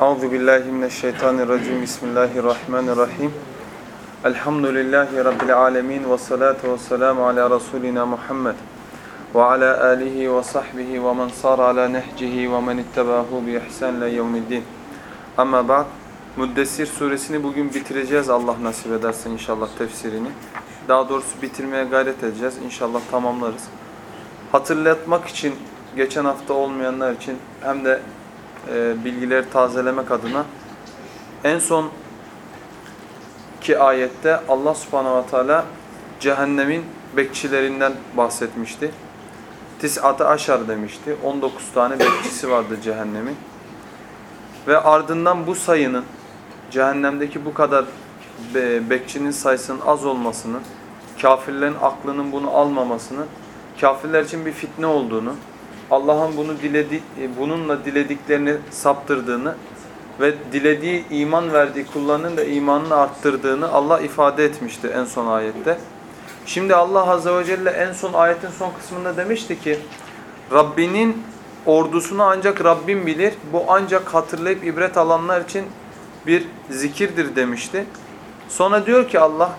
Euzu billahi mineşşeytanirracim. Bismillahirrahmanirrahim. Elhamdülillahi rabbil alamin ve salatu vesselamü ala rasulina Muhammed ve ala alihi ve sahbihi ve men sar ala nehcihi ve men ittabahu bi ihsan ila yevmiddin. Amma ba'd. Müddessir suresini bugün bitireceğiz Allah nasip ederse inşallah tefsirini. Daha doğrusu bitirmeye gayret edeceğiz. İnşallah tamamlarız. Hatırlatmak için geçen hafta olmayanlar için hem de e, bilgileri tazelemek adına en son ki ayette Allah subhanahu ve teala cehennemin bekçilerinden bahsetmişti. Tis'atı aşar demişti. 19 tane bekçisi vardı cehennemin. Ve ardından bu sayının cehennemdeki bu kadar be bekçinin sayısının az olmasını, kafirlerin aklının bunu almamasını, kafirler için bir fitne olduğunu, Allah'ın bunu diledi, bununla dilediklerini saptırdığını ve dilediği iman verdiği kullarının da imanını arttırdığını Allah ifade etmişti en son ayette. Şimdi Allah Azze ve Celle en son ayetin son kısmında demişti ki Rabbinin ordusunu ancak Rabbim bilir. Bu ancak hatırlayıp ibret alanlar için bir zikirdir demişti. Sonra diyor ki Allah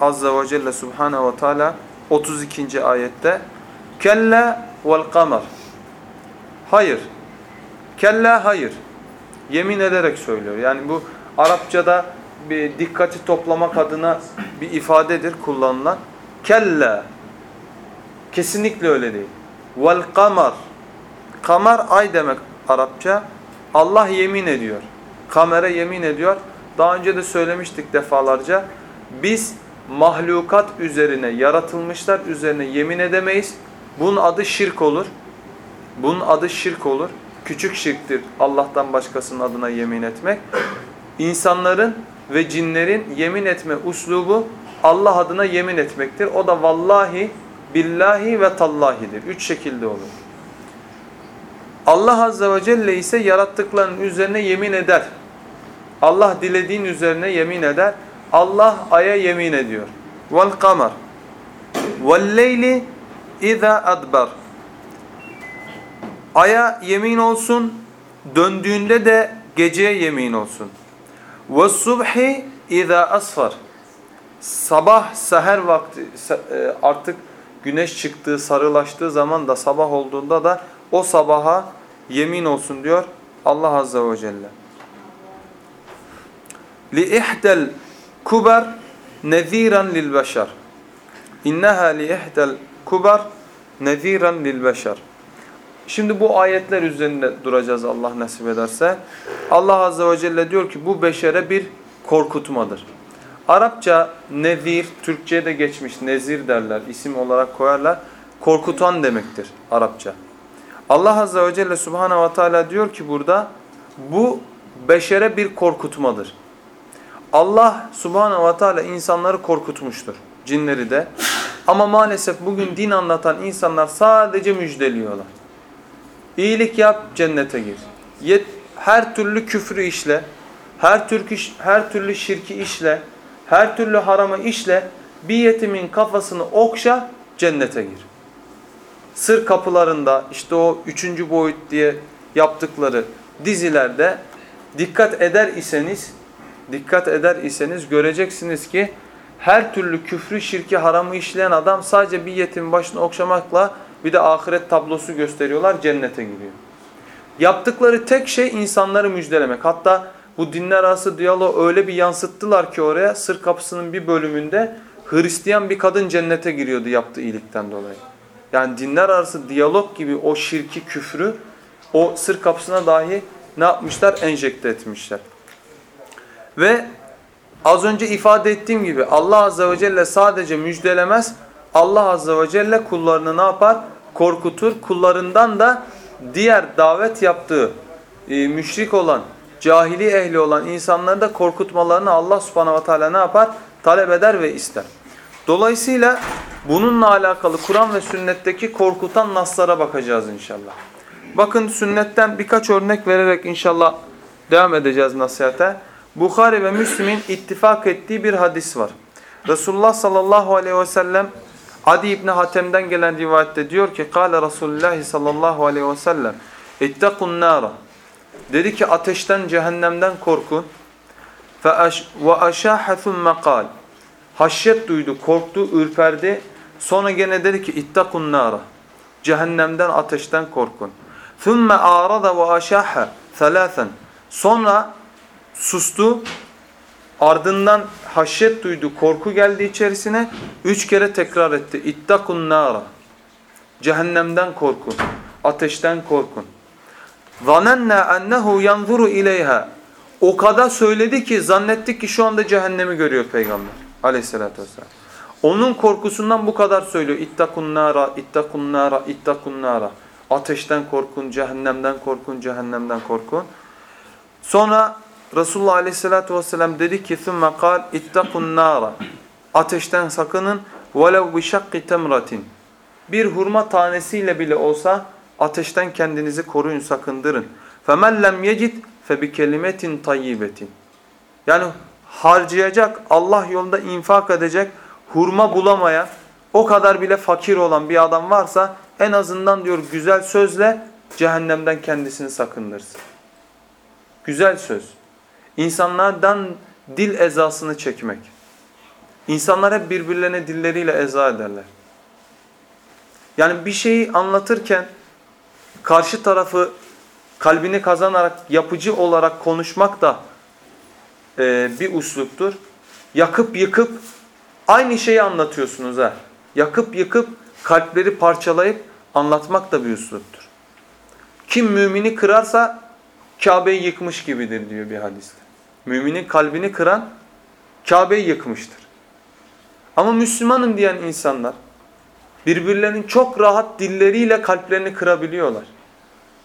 Azze ve Celle Subhanahu ve Teala 32. ayette Kella vel kamer. Hayır. Kella hayır. Yemin ederek söylüyor. Yani bu Arapçada bir dikkati toplamak adına bir ifadedir kullanılan. Kella. Kesinlikle öyle değil. Vel kamer. Ay demek Arapça. Allah yemin ediyor. Kamera yemin ediyor. Daha önce de söylemiştik defalarca. Biz mahlukat üzerine, yaratılmışlar üzerine yemin edemeyiz. Bunun adı şirk olur. Bunun adı şirk olur. Küçük şirktir Allah'tan başkasının adına yemin etmek. İnsanların ve cinlerin yemin etme uslubu Allah adına yemin etmektir. O da vallahi, billahi ve tallahidir. Üç şekilde olur. Allah Azze ve Celle ise yarattıklarının üzerine yemin eder. Allah dilediğin üzerine yemin eder. Allah aya yemin ediyor. Vel kamer. Vel leyli İza adbar. Aya yemin olsun, döndüğünde de geceye yemin olsun. Ve subhi iza asfar. Sabah seher vakti artık güneş çıktığı, sarılaştığı zaman da sabah olduğunda da o sabaha yemin olsun diyor Allah azze ve celle. Li ihdel kubar neziran lil beşer. İnneha li ihdel kubar neziran lil beşer. Şimdi bu ayetler üzerinde duracağız Allah nasip ederse. Allah azze ve celle diyor ki bu beşere bir korkutmadır. Arapça nezir, Türkçe'ye de geçmiş nezir derler, isim olarak koyarlar. Korkutan demektir Arapça. Allah azze ve celle subhanahu ve teala diyor ki burada bu beşere bir korkutmadır. Allah subhanahu ve teala insanları korkutmuştur. Cinleri de. Ama maalesef bugün din anlatan insanlar sadece müjdeliyorlar. İyilik yap, cennete gir. Yet, her türlü küfrü işle, her türlü, her türlü şirki işle, her türlü haramı işle, bir yetimin kafasını okşa, cennete gir. Sır kapılarında işte o üçüncü boyut diye yaptıkları dizilerde dikkat eder iseniz, dikkat eder iseniz göreceksiniz ki her türlü küfrü, şirki, haramı işleyen adam sadece bir yetimin başını okşamakla bir de ahiret tablosu gösteriyorlar, cennete giriyor. Yaptıkları tek şey insanları müjdelemek. Hatta bu dinler arası diyaloğu öyle bir yansıttılar ki oraya sır kapısının bir bölümünde Hristiyan bir kadın cennete giriyordu yaptığı iyilikten dolayı. Yani dinler arası diyalog gibi o şirki, küfrü o sır kapısına dahi ne yapmışlar? Enjekte etmişler. Ve Az önce ifade ettiğim gibi Allah Azze ve Celle sadece müjdelemez. Allah Azze ve Celle kullarını ne yapar? Korkutur. Kullarından da diğer davet yaptığı e, müşrik olan, cahili ehli olan insanları da korkutmalarını Allah Subhanahu ve Teala ne yapar? Talep eder ve ister. Dolayısıyla bununla alakalı Kur'an ve sünnetteki korkutan naslara bakacağız inşallah. Bakın sünnetten birkaç örnek vererek inşallah devam edeceğiz nasihate. Bukhari ve Müslim'in ittifak ettiği bir hadis var. Resulullah sallallahu aleyhi ve sellem Adi İbni Hatem'den gelen rivayette diyor ki Kale Resulullah sallallahu aleyhi ve sellem İttekun nara Dedi ki ateşten cehennemden korkun. Ve aşahe thumme kal. Haşyet duydu, korktu, ürperdi. Sonra gene dedi ki ittakun nara. Cehennemden, ateşten korkun. Thumme arada ve aşahe thalâthen. Sonra sustu. Ardından haşyet duydu, korku geldi içerisine. Üç kere tekrar etti. İttakun nara. Cehennemden korkun. Ateşten korkun. Zanenna ennehu yanzuru ileyha. O kadar söyledi ki zannettik ki şu anda cehennemi görüyor peygamber. Aleyhissalatü vesselam. Onun korkusundan bu kadar söylüyor. İttakun nara, ittakun nara, ittakun nara. Ateşten korkun, cehennemden korkun, cehennemden korkun. Sonra Resulullah aleyhissalatü vesselam dedi ki ثُمَّ قَالْ اِتَّقُوا النَّارَ Ateşten sakının وَلَوْ بِشَقِّ تَمْرَةٍ Bir hurma tanesiyle bile olsa ateşten kendinizi koruyun, sakındırın. فَمَنْ لَمْ يَجِدْ فَبِكَلِمَةٍ طَيِّبَةٍ Yani harcayacak, Allah yolunda infak edecek, hurma bulamayan, o kadar bile fakir olan bir adam varsa en azından diyor güzel sözle cehennemden kendisini sakındırsın. Güzel söz. İnsanlardan dil ezasını çekmek. İnsanlar hep birbirlerine dilleriyle eza ederler. Yani bir şeyi anlatırken karşı tarafı kalbini kazanarak yapıcı olarak konuşmak da e, bir usluptur. Yakıp yıkıp aynı şeyi anlatıyorsunuz ha. Yakıp yıkıp kalpleri parçalayıp anlatmak da bir usluptur. Kim mümini kırarsa Kabe'yi yıkmış gibidir diyor bir hadiste. Müminin kalbini kıran Kabe'yi yıkmıştır. Ama Müslümanım diyen insanlar birbirlerinin çok rahat dilleriyle kalplerini kırabiliyorlar.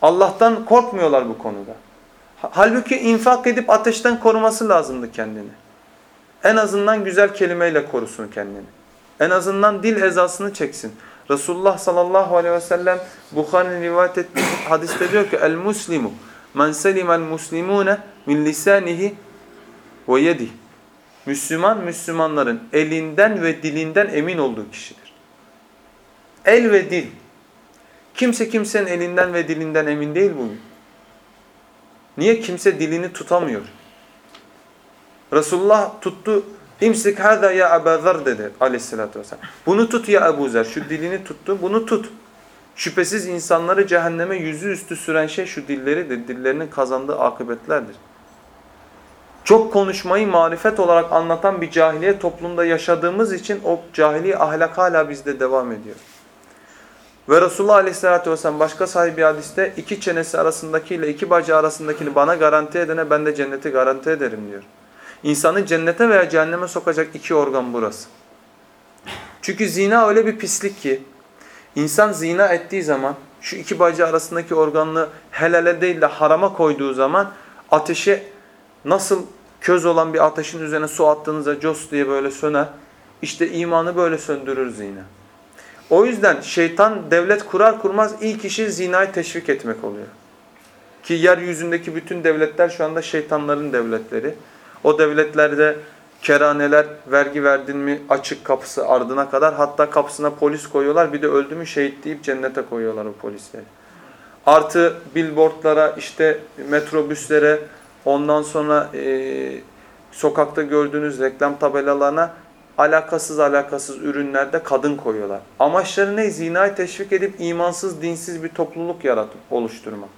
Allah'tan korkmuyorlar bu konuda. Halbuki infak edip ateşten koruması lazımdı kendini. En azından güzel kelimeyle korusun kendini. En azından dil ezasını çeksin. Resulullah sallallahu aleyhi ve sellem Bukhari'nin rivayet ettiği hadiste diyor ki el muslimu men selimel muslimune min lisanihi ve yedi. Müslüman Müslümanların elinden ve dilinden emin olduğu kişidir. El ve dil. Kimse kimsenin elinden ve dilinden emin değil bugün. Niye? Kimse dilini tutamıyor. Resulullah tuttu. İmsik hâzâ ya Ebu dedi aleyhissalatü vesselam. Bunu tut ya Ebu Zer. Şu dilini tuttu. Bunu tut. Şüphesiz insanları cehenneme yüzü üstü süren şey şu dilleridir. Dillerinin kazandığı akıbetlerdir. Çok konuşmayı marifet olarak anlatan bir cahiliye toplumda yaşadığımız için o cahiliye ahlak hala bizde devam ediyor. Ve Resulullah Aleyhisselatü Vesselam başka sahibi hadiste iki çenesi arasındakiyle iki bacağı arasındakini bana garanti edene ben de cenneti garanti ederim diyor. İnsanı cennete veya cehenneme sokacak iki organ burası. Çünkü zina öyle bir pislik ki insan zina ettiği zaman şu iki bacağı arasındaki organını helale değil de harama koyduğu zaman ateşe nasıl köz olan bir ateşin üzerine su attığınızda cos diye böyle söner. İşte imanı böyle söndürür zina. O yüzden şeytan devlet kurar kurmaz ilk işi zinayı teşvik etmek oluyor. Ki yeryüzündeki bütün devletler şu anda şeytanların devletleri. O devletlerde keraneler vergi verdin mi açık kapısı ardına kadar hatta kapısına polis koyuyorlar bir de öldü mü şehit deyip cennete koyuyorlar o polisleri. Artı billboardlara işte metrobüslere ondan sonra e, sokakta gördüğünüz reklam tabelalarına alakasız alakasız ürünlerde kadın koyuyorlar. Amaçları ne? Zinayı teşvik edip imansız, dinsiz bir topluluk yaratıp oluşturmak.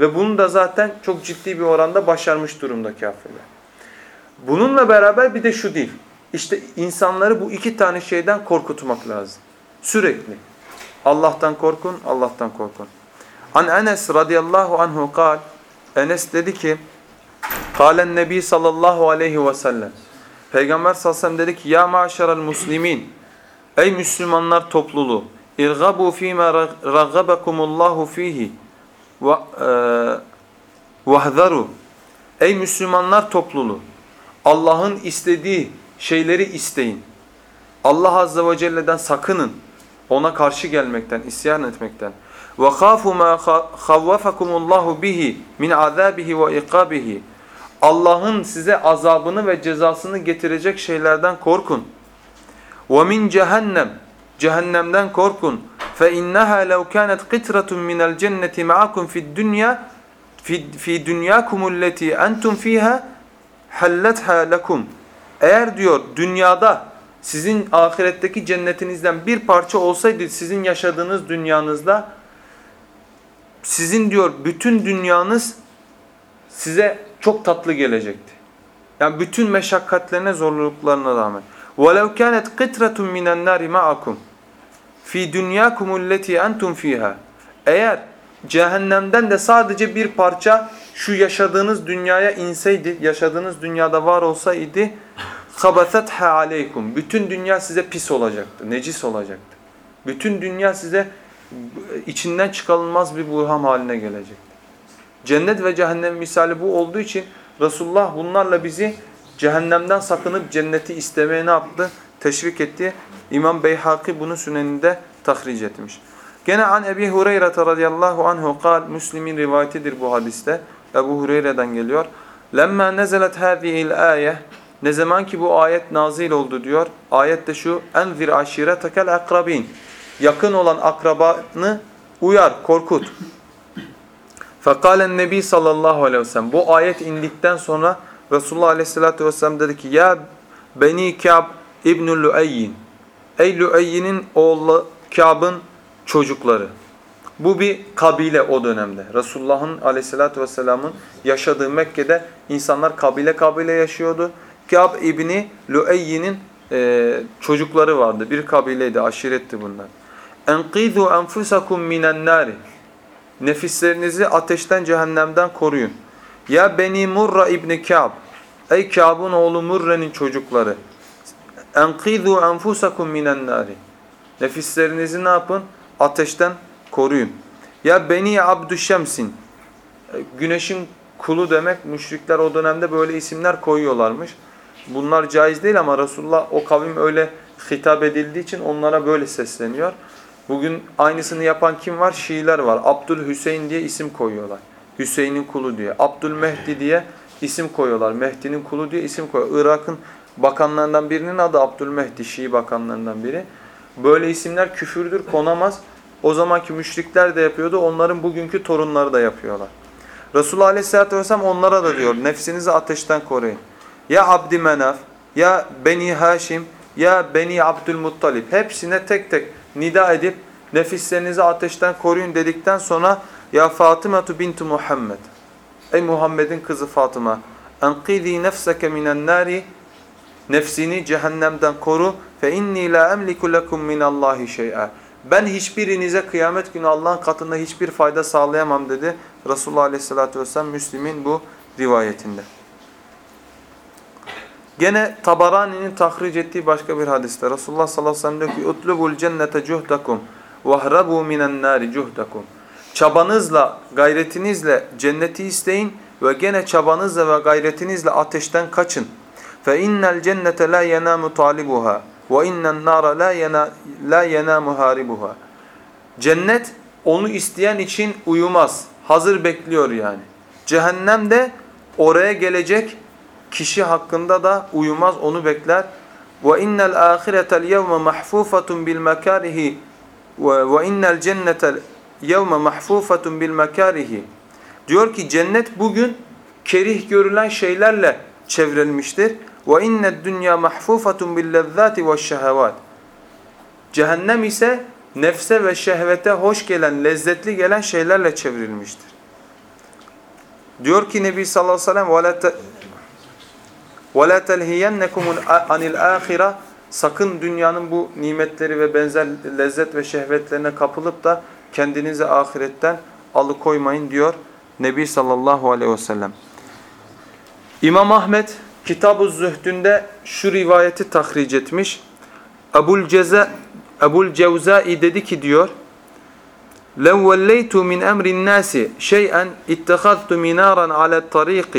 Ve bunu da zaten çok ciddi bir oranda başarmış durumda kafirler. Bununla beraber bir de şu değil. İşte insanları bu iki tane şeyden korkutmak lazım. Sürekli. Allah'tan korkun, Allah'tan korkun. An Enes radıyallahu anhu kal. Enes dedi ki, Kalen Nebi sallallahu aleyhi ve sellem. Peygamber sallallahu ve dedi ki, Ya maşeral muslimin. Ey Müslümanlar topluluğu. İrgabu fîmâ raggabekumullahu fîhî. Vahzaru. Ey Müslümanlar topluluğu. Allah'ın istediği şeyleri isteyin. Allah azze ve celle'den sakının. Ona karşı gelmekten, isyan etmekten. Ve khafu ma khawwafakumullahu bihi min azabihi ve iqabihi. Allah'ın size azabını ve cezasını getirecek şeylerden korkun. Min cehennem. Cehennemden korkun. İnnaha law kanat qitratun minel cenneti ma'akum fi'd dunya fi, fi dünyakumulleti entum fiha halletha lekum. Eğer diyor dünyada sizin ahiretteki cennetinizden bir parça olsaydı sizin yaşadığınız dünyanızda sizin diyor bütün dünyanız size çok tatlı gelecekti. Yani bütün meşakkatlerine, zorluklarına rağmen. وَلَوْ كَانَتْ قِطْرَةٌ مِنَ النَّارِ مَعَكُمْ فِي دُنْيَاكُمُ الَّتِي أَنْتُمْ فِيهَا Eğer cehennemden de sadece bir parça şu yaşadığınız dünyaya inseydi, yaşadığınız dünyada var olsaydı خَبَثَتْهَا عَلَيْكُمْ Bütün dünya size pis olacaktı, necis olacaktı. Bütün dünya size içinden çıkarılmaz bir burham haline gelecekti. Cennet ve cehennem misali bu olduğu için Resulullah bunlarla bizi cehennemden sakınıp cenneti istemeye ne yaptı? Teşvik etti. İmam Beyhaki bunu süneninde tahric etmiş. Gene an Ebi Hureyre radıyallahu anhu kal Müslim'in rivayetidir bu hadiste. Ebu Hureyre'den geliyor. Lemma nezelet hâzihil âye ne zaman ki bu ayet nazil oldu diyor. Ayet de şu enzir aşiretekel akrabin. Yakın olan akrabanı uyar, korkut. Fekalen Nebi sallallahu aleyhi ve sellem. Bu ayet indikten sonra Resulullah aleyhissalatü vesselam dedi ki Ya Beni Kâb İbnü Lüeyyin. Ey Lüeyyin'in oğlu Kâb'ın çocukları. Bu bir kabile o dönemde. Resulullah'ın aleyhissalatü vesselamın yaşadığı Mekke'de insanlar kabile kabile yaşıyordu. Kâb İbni Lüeyyin'in e, çocukları vardı. Bir kabileydi, aşiretti bunlar. Enqidhu enfusakum minen nari. Nefislerinizi ateşten cehennemden koruyun. Ya Beni Murra İbni Kâb. Ey Kâb'ın oğlu Murre'nin çocukları. Enqidhu enfusakum minen nari. Nefislerinizi ne yapın? Ateşten koruyun. Ya Beni Abdüşşemsin. Güneşin kulu demek müşrikler o dönemde böyle isimler koyuyorlarmış. Bunlar caiz değil ama Resulullah o kavim öyle hitap edildiği için onlara böyle sesleniyor. Bugün aynısını yapan kim var? Şiiler var. Abdül Hüseyin diye isim koyuyorlar. Hüseyin'in kulu diye. Abdül Mehdi diye isim koyuyorlar. Mehdi'nin kulu diye isim koyuyorlar. Irak'ın bakanlarından birinin adı Abdülmehdi, Şii bakanlarından biri. Böyle isimler küfürdür, konamaz. O zamanki müşrikler de yapıyordu. Onların bugünkü torunları da yapıyorlar. Resulullah Aleyhisselatü Vesselam onlara da diyor. Nefsinizi ateşten koruyun. Ya Abdümenaf, ya Beni Haşim, ya Beni Abdülmuttalip. Hepsine tek tek nida edip nefislerinizi ateşten koruyun dedikten sonra ya Fatıma bintu Muhammed. Ey Muhammed'in kızı Fatıma. Enqidhi nefseke minen nari. Nefsini cehennemden koru. Fe inni la emliku lekum minallahi şey'a. Ben hiçbirinize kıyamet günü Allah'ın katında hiçbir fayda sağlayamam dedi. Resulullah Aleyhisselatü Vesselam Müslim'in bu rivayetinde. Gene Tabarani'nin tahric ettiği başka bir hadiste Resulullah sallallahu aleyhi ve sellem diyor ki utlubul cennete cuhdakum vahrabu minen nari cuhdakum. Çabanızla, gayretinizle cenneti isteyin ve gene çabanızla ve gayretinizle ateşten kaçın. Fe innel cennete la yenamu talibuha ve innen nara la yena la yenamu haribuha. Cennet onu isteyen için uyumaz. Hazır bekliyor yani. Cehennem de oraya gelecek kişi hakkında da uyumaz, onu bekler. Ve innel ahiretel yevme mahfufatun bil makarihi ve innel cennetel yevme mahfufatun bil makarihi. Diyor ki cennet bugün kerih görülen şeylerle çevrilmiştir. Ve inned dünya mahfufatun bil lezzati ve şehevat. Cehennem ise nefse ve şehvete hoş gelen, lezzetli gelen şeylerle çevrilmiştir. Diyor ki Nebi sallallahu aleyhi ve sellem وَلَا تَلْهِيَنَّكُمْ عَنِ الْآخِرَةِ Sakın dünyanın bu nimetleri ve benzer lezzet ve şehvetlerine kapılıp da kendinizi ahiretten alıkoymayın diyor Nebi sallallahu aleyhi ve sellem. İmam Ahmet Kitab-ı Zühdü'nde şu rivayeti tahric etmiş. Ebul Ceza Ebul Cevzai dedi ki diyor لَوْ وَلَّيْتُ مِنْ اَمْرِ النَّاسِ شَيْئًا اِتَّخَذْتُ مِنَارًا عَلَى الطَّرِيقِ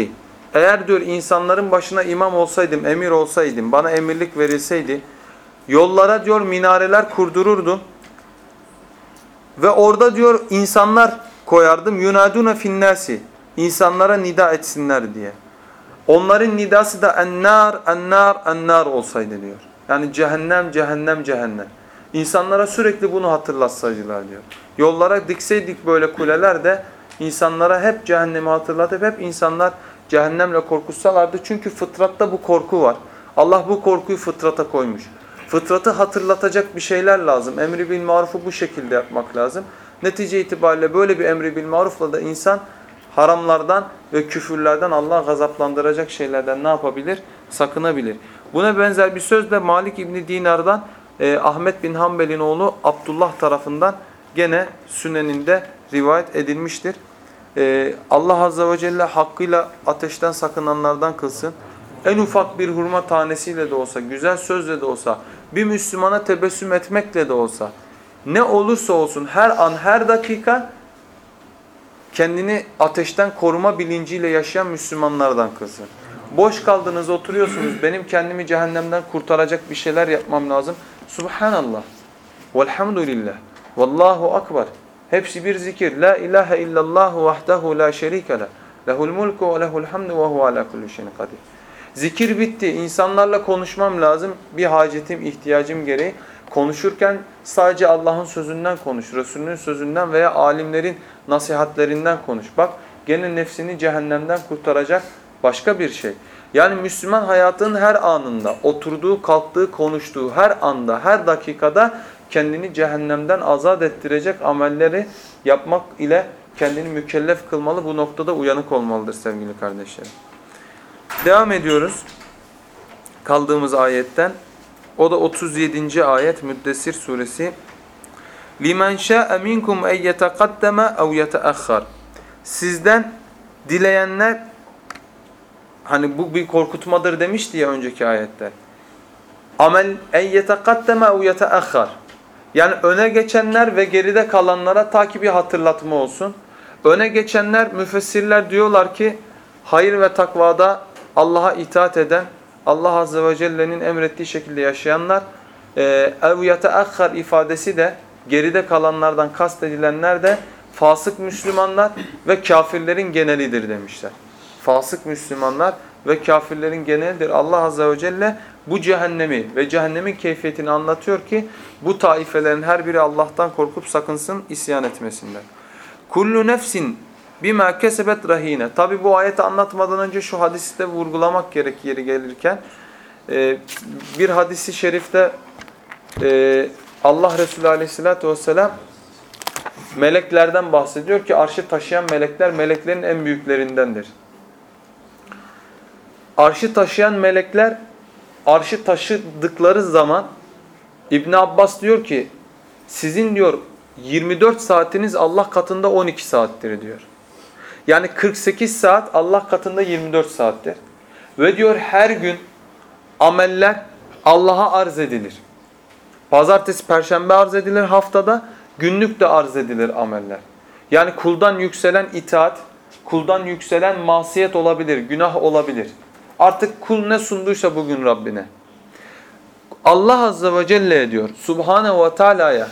eğer diyor insanların başına imam olsaydım, emir olsaydım, bana emirlik verilseydi, yollara diyor minareler kurdururdum. Ve orada diyor insanlar koyardım. Yunaduna finnasi. İnsanlara nida etsinler diye. Onların nidası da ennar, ennar, ennar olsaydı diyor. Yani cehennem, cehennem, cehennem. İnsanlara sürekli bunu hatırlatsaydılar diyor. Yollara dikseydik böyle kuleler de insanlara hep cehennemi hatırlatıp hep insanlar cehennemle korkutsalardı. Çünkü fıtratta bu korku var. Allah bu korkuyu fıtrata koymuş. Fıtratı hatırlatacak bir şeyler lazım. Emri bil marufu bu şekilde yapmak lazım. Netice itibariyle böyle bir emri bil marufla da insan haramlardan ve küfürlerden Allah gazaplandıracak şeylerden ne yapabilir? Sakınabilir. Buna benzer bir söz de Malik İbni Dinar'dan e, Ahmet bin Hanbel'in oğlu Abdullah tarafından gene süneninde rivayet edilmiştir. E, Allah Azze ve Celle hakkıyla ateşten sakınanlardan kılsın. En ufak bir hurma tanesiyle de olsa, güzel sözle de olsa, bir Müslümana tebessüm etmekle de olsa, ne olursa olsun her an, her dakika kendini ateşten koruma bilinciyle yaşayan Müslümanlardan kılsın. Boş kaldınız, oturuyorsunuz. Benim kendimi cehennemden kurtaracak bir şeyler yapmam lazım. Subhanallah. Velhamdülillah. Vallahu akbar. Hepsi bir zikir. La ilahe illallah vahdehu la şerike le. Lehul mulku ve lehul hamdu ve huve ala kulli şeyin kadir. Zikir bitti. İnsanlarla konuşmam lazım. Bir hacetim, ihtiyacım gereği. Konuşurken sadece Allah'ın sözünden konuş. Resulünün sözünden veya alimlerin nasihatlerinden konuş. Bak gene nefsini cehennemden kurtaracak başka bir şey. Yani Müslüman hayatın her anında, oturduğu, kalktığı, konuştuğu her anda, her dakikada kendini cehennemden azat ettirecek amelleri yapmak ile kendini mükellef kılmalı. Bu noktada uyanık olmalıdır sevgili kardeşlerim. Devam ediyoruz kaldığımız ayetten. O da 37. ayet Müddessir suresi. لِمَنْ شَاءَ مِنْكُمْ اَنْ يَتَقَدَّمَ اَوْ يَتَأَخَّرْ Sizden dileyenler hani bu bir korkutmadır demişti ya önceki ayette. Amel en yetekaddeme ev yeteahhar. Yani öne geçenler ve geride kalanlara ta ki bir hatırlatma olsun. Öne geçenler müfessirler diyorlar ki hayır ve takvada Allah'a itaat eden, Allah Azze ve Celle'nin emrettiği şekilde yaşayanlar e, ev yeteahhar ifadesi de geride kalanlardan kastedilenler de fasık Müslümanlar ve kafirlerin genelidir demişler fasık Müslümanlar ve kafirlerin genelidir. Allah Azze ve Celle bu cehennemi ve cehennemin keyfiyetini anlatıyor ki bu taifelerin her biri Allah'tan korkup sakınsın isyan etmesinden. Kullu nefsin bima kesebet rahine. Tabi bu ayeti anlatmadan önce şu hadisi de vurgulamak gerek yeri gelirken. Ee, bir hadisi şerifte e, Allah Resulü Aleyhisselatü vesselam meleklerden bahsediyor ki arşı taşıyan melekler meleklerin en büyüklerindendir. Arşı taşıyan melekler arşı taşıdıkları zaman İbn Abbas diyor ki sizin diyor 24 saatiniz Allah katında 12 saattir diyor. Yani 48 saat Allah katında 24 saattir. Ve diyor her gün ameller Allah'a arz edilir. Pazartesi, perşembe arz edilir haftada, günlük de arz edilir ameller. Yani kuldan yükselen itaat, kuldan yükselen masiyet olabilir, günah olabilir. Artık kul ne sunduysa bugün Rabbine. Allah Azze ve Celle diyor Subhanahu ve Teala'ya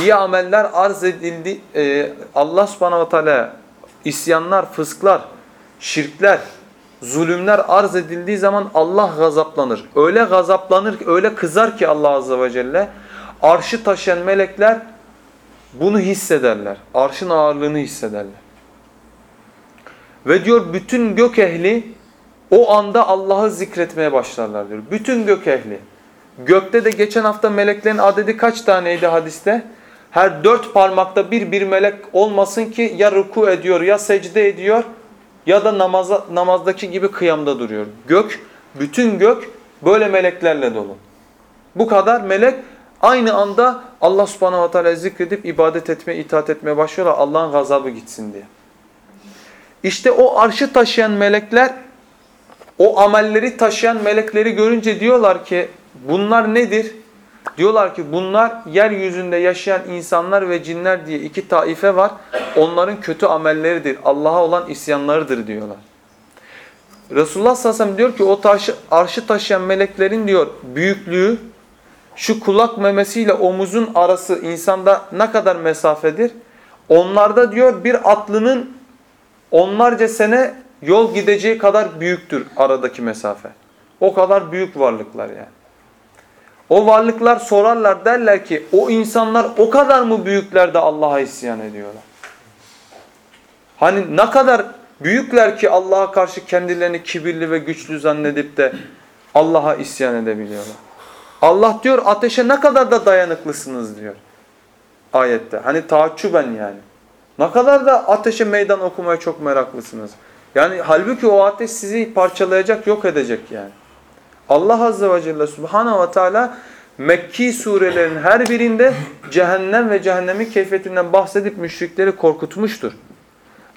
iyi ameller arz edildi. E, Allah Subhanahu ve Teala'ya isyanlar, fısklar, şirkler, zulümler arz edildiği zaman Allah gazaplanır. Öyle gazaplanır, öyle kızar ki Allah Azze ve Celle arşı taşıyan melekler bunu hissederler. Arşın ağırlığını hissederler. Ve diyor bütün gök ehli o anda Allah'ı zikretmeye başlarlar diyor. Bütün gök ehli. Gökte de geçen hafta meleklerin adedi kaç taneydi hadiste? Her dört parmakta bir bir melek olmasın ki ya ruku ediyor ya secde ediyor ya da namaza, namazdaki gibi kıyamda duruyor. Gök, bütün gök böyle meleklerle dolu. Bu kadar melek aynı anda Allah subhanahu wa ta'ala zikredip ibadet etme, itaat etmeye başlıyorlar Allah'ın gazabı gitsin diye. İşte o arşı taşıyan melekler o amelleri taşıyan melekleri görünce diyorlar ki bunlar nedir? Diyorlar ki bunlar yeryüzünde yaşayan insanlar ve cinler diye iki taife var. Onların kötü amelleridir. Allah'a olan isyanlarıdır diyorlar. Resulullah sallallahu aleyhi ve sellem diyor ki o taşı, arşı taşıyan meleklerin diyor büyüklüğü şu kulak memesiyle omuzun arası insanda ne kadar mesafedir? Onlarda diyor bir atlının onlarca sene yol gideceği kadar büyüktür aradaki mesafe. O kadar büyük varlıklar yani. O varlıklar sorarlar derler ki o insanlar o kadar mı büyükler de Allah'a isyan ediyorlar? Hani ne kadar büyükler ki Allah'a karşı kendilerini kibirli ve güçlü zannedip de Allah'a isyan edebiliyorlar. Allah diyor ateşe ne kadar da dayanıklısınız diyor ayette. Hani taaccüben yani. Ne kadar da ateşe meydan okumaya çok meraklısınız. Yani halbuki o ateş sizi parçalayacak, yok edecek yani. Allah Azze ve Celle Subhanahu ve Teala Mekki surelerin her birinde cehennem ve cehennemin keyfiyetinden bahsedip müşrikleri korkutmuştur.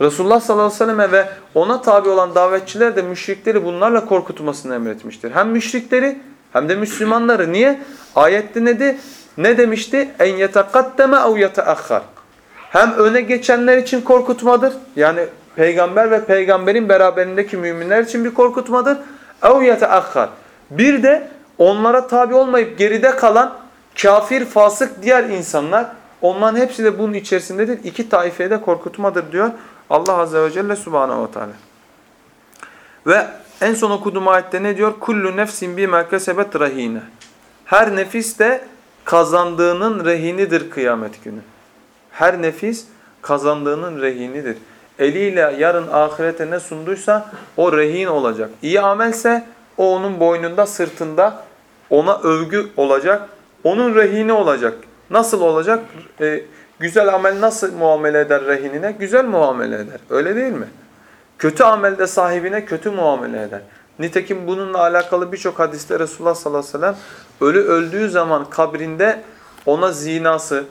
Resulullah sallallahu aleyhi ve selleme ve ona tabi olan davetçiler de müşrikleri bunlarla korkutmasını emretmiştir. Hem müşrikleri hem de Müslümanları. Niye? Ayette ne, de, ne demişti? En yetekaddeme ev yeteakhar. Hem öne geçenler için korkutmadır. Yani peygamber ve peygamberin beraberindeki müminler için bir korkutmadır. Ev yeteakhar. Bir de onlara tabi olmayıp geride kalan kafir, fasık diğer insanlar onların hepsi de bunun içerisindedir. İki taifeye de korkutmadır diyor Allah Azze ve Celle Subhanahu ve Teala. Ve en son okuduğum ayette ne diyor? Kullu nefsin bima kesebet rahine. Her nefis de kazandığının rehinidir kıyamet günü. Her nefis kazandığının rehinidir. Eliyle yarın ahirete ne sunduysa o rehin olacak. İyi amelse o onun boynunda, sırtında ona övgü olacak. Onun rehini olacak. Nasıl olacak? Ee, güzel amel nasıl muamele eder rehinine? Güzel muamele eder. Öyle değil mi? Kötü amelde sahibine kötü muamele eder. Nitekim bununla alakalı birçok hadiste Resulullah sallallahu aleyhi ve sellem ölü öldüğü zaman kabrinde ona zinası,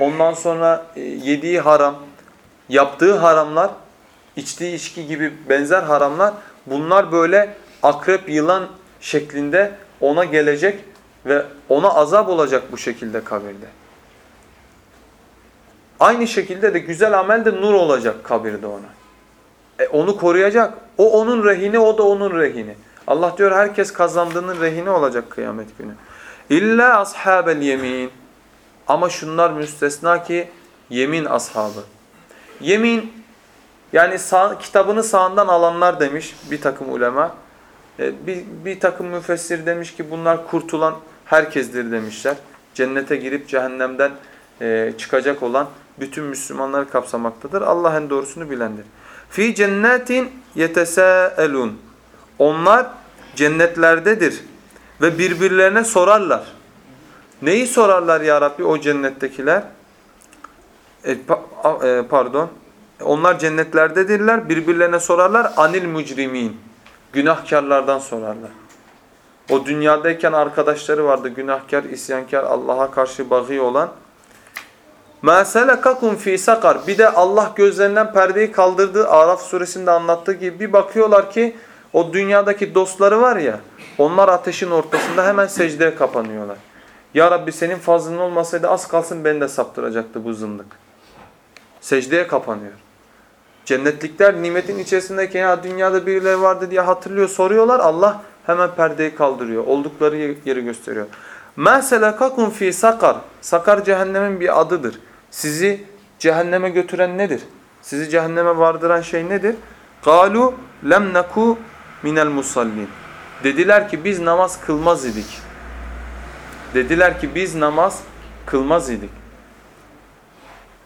ondan sonra e, yediği haram, yaptığı haramlar, içtiği içki gibi benzer haramlar bunlar böyle akrep yılan şeklinde ona gelecek ve ona azap olacak bu şekilde kabirde. Aynı şekilde de güzel amel de nur olacak kabirde ona. E, onu koruyacak. O onun rehini, o da onun rehini. Allah diyor herkes kazandığının rehini olacak kıyamet günü. İlla ashabel yemin. Ama şunlar müstesna ki yemin ashabı. Yemin yani sağ, kitabını sağından alanlar demiş bir takım ulema. E, bir, bir takım müfessir demiş ki bunlar kurtulan herkesdir demişler. Cennete girip cehennemden e, çıkacak olan bütün Müslümanları kapsamaktadır. Allah en doğrusunu bilendir. Fi cennetin yetesâelûn. Onlar cennetlerdedir ve birbirlerine sorarlar. Neyi sorarlar ya Rabbi o cennettekiler? E, pa, e, pardon. Onlar cennetlerdedirler. Birbirlerine sorarlar. Anil mücrimin. Günahkarlardan sorarlar. O dünyadayken arkadaşları vardı. Günahkar, isyankar, Allah'a karşı bagi olan. مَا سَلَكَكُمْ ف۪ي sakar. Bir de Allah gözlerinden perdeyi kaldırdı. Araf suresinde anlattığı gibi bir bakıyorlar ki o dünyadaki dostları var ya onlar ateşin ortasında hemen secdeye kapanıyorlar. Ya Rabbi senin fazlın olmasaydı az kalsın beni de saptıracaktı bu zındık. Secdeye kapanıyor. Cennetlikler nimetin içerisindeyken ya dünyada birileri vardı diye hatırlıyor soruyorlar. Allah hemen perdeyi kaldırıyor. Oldukları yeri gösteriyor. مَا سَلَكَكُمْ ف۪ي sakar. Sakar cehennemin bir adıdır. Sizi cehenneme götüren nedir? Sizi cehenneme vardıran şey nedir? قَالُوا lem naku minel musallin. Dediler ki biz namaz kılmaz idik. Dediler ki biz namaz kılmaz idik.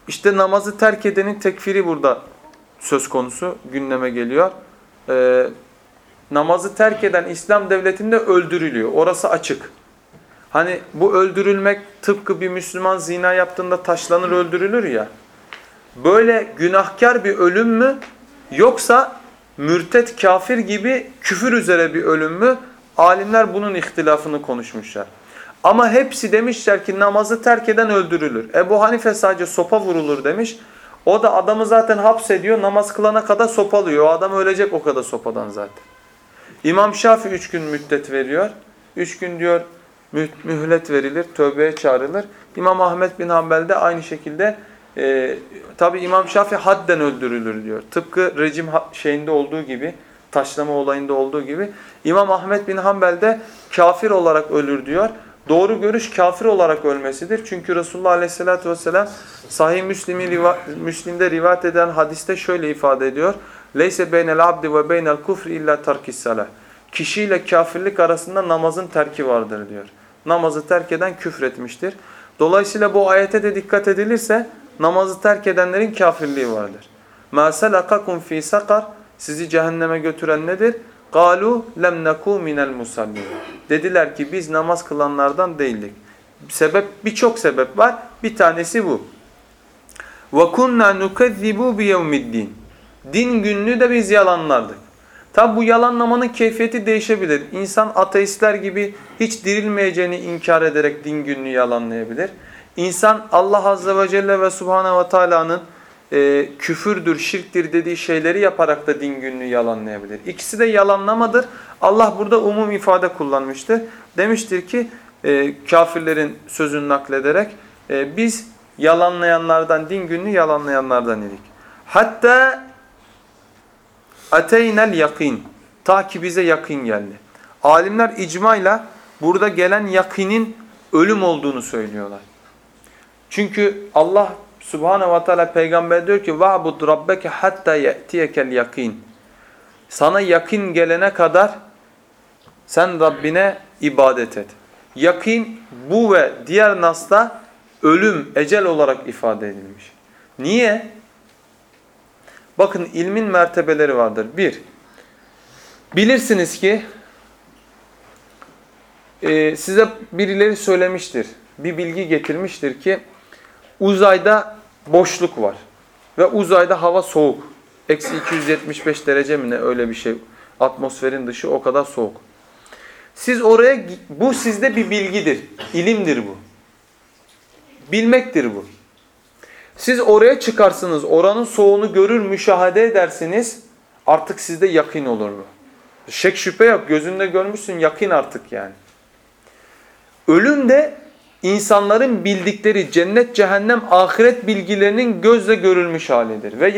İşte namazı terk edenin tekfiri burada söz konusu gündeme geliyor. Ee, namazı terk eden İslam devletinde öldürülüyor. Orası açık. Hani bu öldürülmek tıpkı bir Müslüman zina yaptığında taşlanır öldürülür ya. Böyle günahkar bir ölüm mü yoksa mürtet kafir gibi küfür üzere bir ölüm mü? Alimler bunun ihtilafını konuşmuşlar. Ama hepsi demişler ki namazı terk eden öldürülür. Ebu Hanife sadece sopa vurulur demiş. O da adamı zaten hapsediyor namaz kılana kadar sopalıyor. O adam ölecek o kadar sopadan zaten. İmam Şafi üç gün müddet veriyor. Üç gün diyor mühlet verilir, tövbeye çağrılır. İmam Ahmet bin Hanbel de aynı şekilde e, tabi İmam Şafi hadden öldürülür diyor. Tıpkı rejim şeyinde olduğu gibi, taşlama olayında olduğu gibi. İmam Ahmet bin Hanbel de kafir olarak ölür diyor. Doğru görüş kafir olarak ölmesidir. Çünkü Resulullah Aleyhisselatü Vesselam Sahih Müslim'i riva Müslim'de rivayet eden hadiste şöyle ifade ediyor. Leyse beynel abdi ve beynel kufri illa terkis salah. Kişiyle kafirlik arasında namazın terki vardır diyor namazı terk eden küfretmiştir. Dolayısıyla bu ayete de dikkat edilirse namazı terk edenlerin kafirliği vardır. مَا سَلَقَكُمْ ف۪ي sakar Sizi cehenneme götüren nedir? قَالُوا لَمْ نَكُوا مِنَ الْمُسَلِّينَ Dediler ki biz namaz kılanlardan değildik. Sebep birçok sebep var. Bir tanesi bu. وَكُنَّا نُكَذِّبُوا بِيَوْمِ الدِّينِ Din gününü de biz yalanlardık. Tabi bu yalanlamanın keyfiyeti değişebilir. İnsan ateistler gibi hiç dirilmeyeceğini inkar ederek din gününü yalanlayabilir. İnsan Allah Azze ve Celle ve Subhanahu ve Taala'nın e, küfürdür, şirktir dediği şeyleri yaparak da din gününü yalanlayabilir. İkisi de yalanlamadır. Allah burada umum ifade kullanmıştır. Demiştir ki e, kafirlerin sözünü naklederek e, biz yalanlayanlardan, din gününü yalanlayanlardan idik. Hatta ateynel yakin. Ta ki bize yakın geldi. Alimler icmayla burada gelen yakinin ölüm olduğunu söylüyorlar. Çünkü Allah Subhanahu ve Teala peygamber diyor ki va'bud rabbeke hatta ye'tiyekel yakin. Sana yakın gelene kadar sen Rabbine ibadet et. Yakin bu ve diğer nasta ölüm, ecel olarak ifade edilmiş. Niye? Bakın ilmin mertebeleri vardır. Bir, bilirsiniz ki e, size birileri söylemiştir, bir bilgi getirmiştir ki uzayda boşluk var ve uzayda hava soğuk. Eksi 275 derece mi ne öyle bir şey. Atmosferin dışı o kadar soğuk. Siz oraya, bu sizde bir bilgidir, ilimdir bu. Bilmektir bu. Siz oraya çıkarsınız, oranın soğuğunu görür, müşahede edersiniz. Artık sizde yakın olur mu? Şek şüphe yok, gözünde görmüşsün yakın artık yani. Ölüm de insanların bildikleri cennet, cehennem, ahiret bilgilerinin gözle görülmüş halidir. Ve